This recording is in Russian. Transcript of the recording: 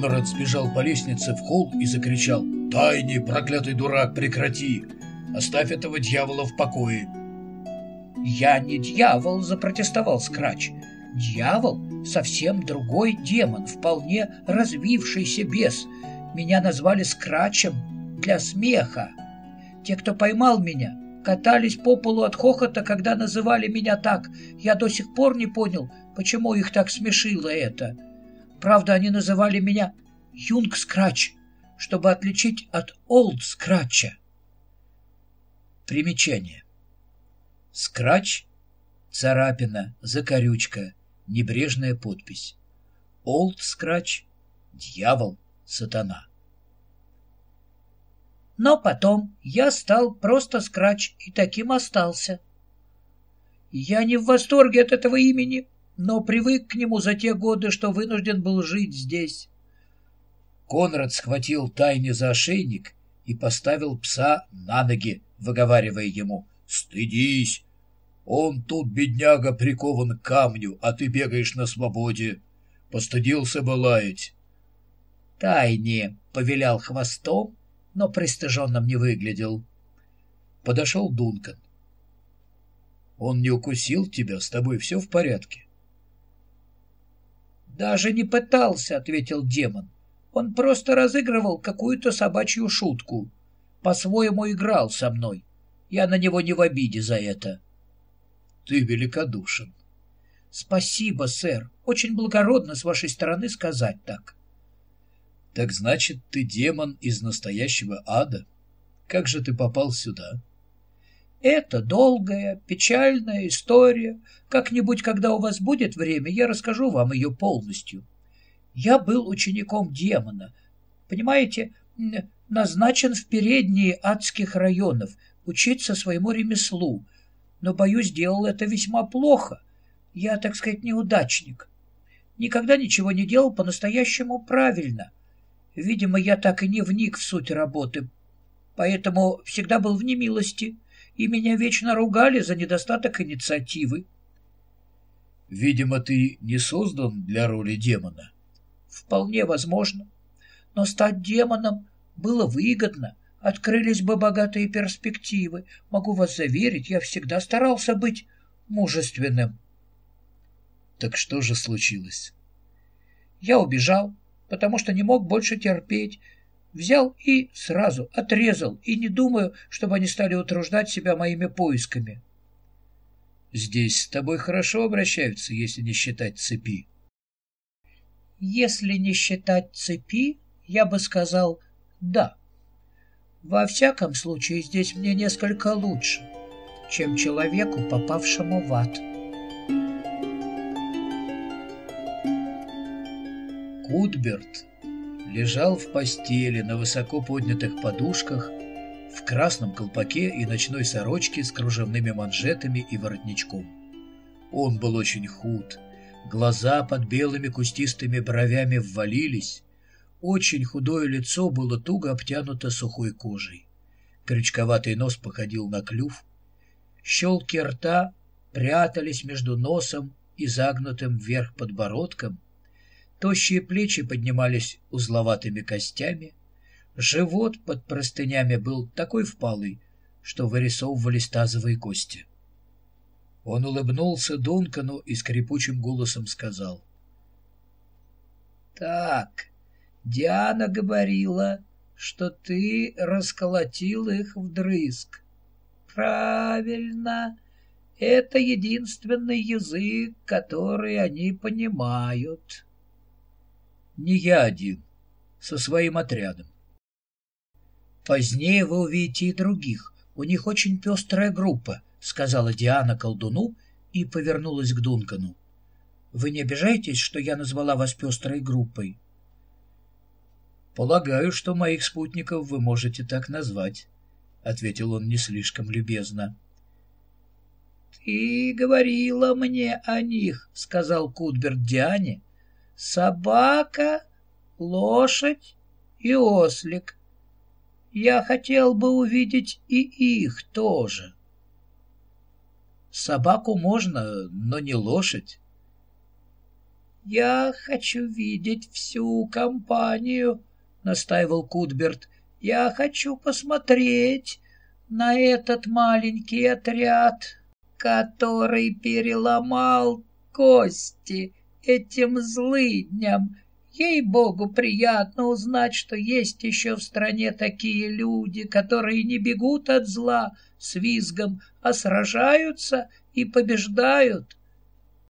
Конрад сбежал по лестнице в холл и закричал «Тайни, проклятый дурак, прекрати! Оставь этого дьявола в покое!» «Я не дьявол», — запротестовал Скрач. «Дьявол — совсем другой демон, вполне развившийся бес. Меня назвали Скрачем для смеха. Те, кто поймал меня, катались по полу от хохота, когда называли меня так. Я до сих пор не понял, почему их так смешило это. Правда, они называли меня Юнг Скрач, чтобы отличить от Олд Скрача. Примечание. Скрач — царапина, закорючка, небрежная подпись. Олд Скрач — дьявол, сатана. Но потом я стал просто Скрач и таким остался. Я не в восторге от этого имени, но привык к нему за те годы, что вынужден был жить здесь. Конрад схватил Тайне за ошейник и поставил пса на ноги, выговаривая ему «Стыдись! Он тут, бедняга, прикован к камню, а ты бегаешь на свободе. Постыдился бы лаять». Тайне повилял хвостом, но пристыженным не выглядел. Подошел Дункан. «Он не укусил тебя? С тобой все в порядке?» «Даже не пытался», — ответил демон. «Он просто разыгрывал какую-то собачью шутку. По-своему играл со мной. Я на него не в обиде за это». «Ты великодушен». «Спасибо, сэр. Очень благородно с вашей стороны сказать так». «Так значит, ты демон из настоящего ада? Как же ты попал сюда?» Это долгая, печальная история. Как-нибудь, когда у вас будет время, я расскажу вам ее полностью. Я был учеником демона. Понимаете, назначен в передние адских районов учиться своему ремеслу. Но, боюсь, делал это весьма плохо. Я, так сказать, неудачник. Никогда ничего не делал по-настоящему правильно. Видимо, я так и не вник в суть работы, поэтому всегда был в немилости и меня вечно ругали за недостаток инициативы. Видимо, ты не создан для роли демона. Вполне возможно. Но стать демоном было выгодно. Открылись бы богатые перспективы. Могу вас заверить, я всегда старался быть мужественным. Так что же случилось? Я убежал, потому что не мог больше терпеть, Взял и сразу отрезал, и не думаю, чтобы они стали утруждать себя моими поисками. Здесь с тобой хорошо обращаются, если не считать цепи. Если не считать цепи, я бы сказал «да». Во всяком случае, здесь мне несколько лучше, чем человеку, попавшему в ад. Кутберт лежал в постели на высоко поднятых подушках, в красном колпаке и ночной сорочке с кружевными манжетами и воротничком. Он был очень худ, глаза под белыми кустистыми бровями ввалились, очень худое лицо было туго обтянуто сухой кожей. Крючковатый нос походил на клюв, щелки рта прятались между носом и загнутым вверх подбородком, Тощие плечи поднимались узловатыми костями. Живот под простынями был такой впалый, что вырисовывались тазовые кости. Он улыбнулся Дункану и скрипучим голосом сказал. «Так, Диана говорила, что ты расколотил их вдрызг. Правильно, это единственный язык, который они понимают». Не я один, со своим отрядом. Позднее вы увидите и других. У них очень пестрая группа, сказала Диана колдуну и повернулась к Дункану. Вы не обижаетесь, что я назвала вас пестрой группой? Полагаю, что моих спутников вы можете так назвать, ответил он не слишком любезно. Ты говорила мне о них, сказал Кудберт Диане, собака, лошадь и ослик. Я хотел бы увидеть и их тоже. Собаку можно, но не лошадь. Я хочу видеть всю компанию, настаивал Кутберт. Я хочу посмотреть на этот маленький отряд, который переломал кости этим злыдням. Ей-богу, приятно узнать, что есть еще в стране такие люди, которые не бегут от зла с визгом, а сражаются и побеждают.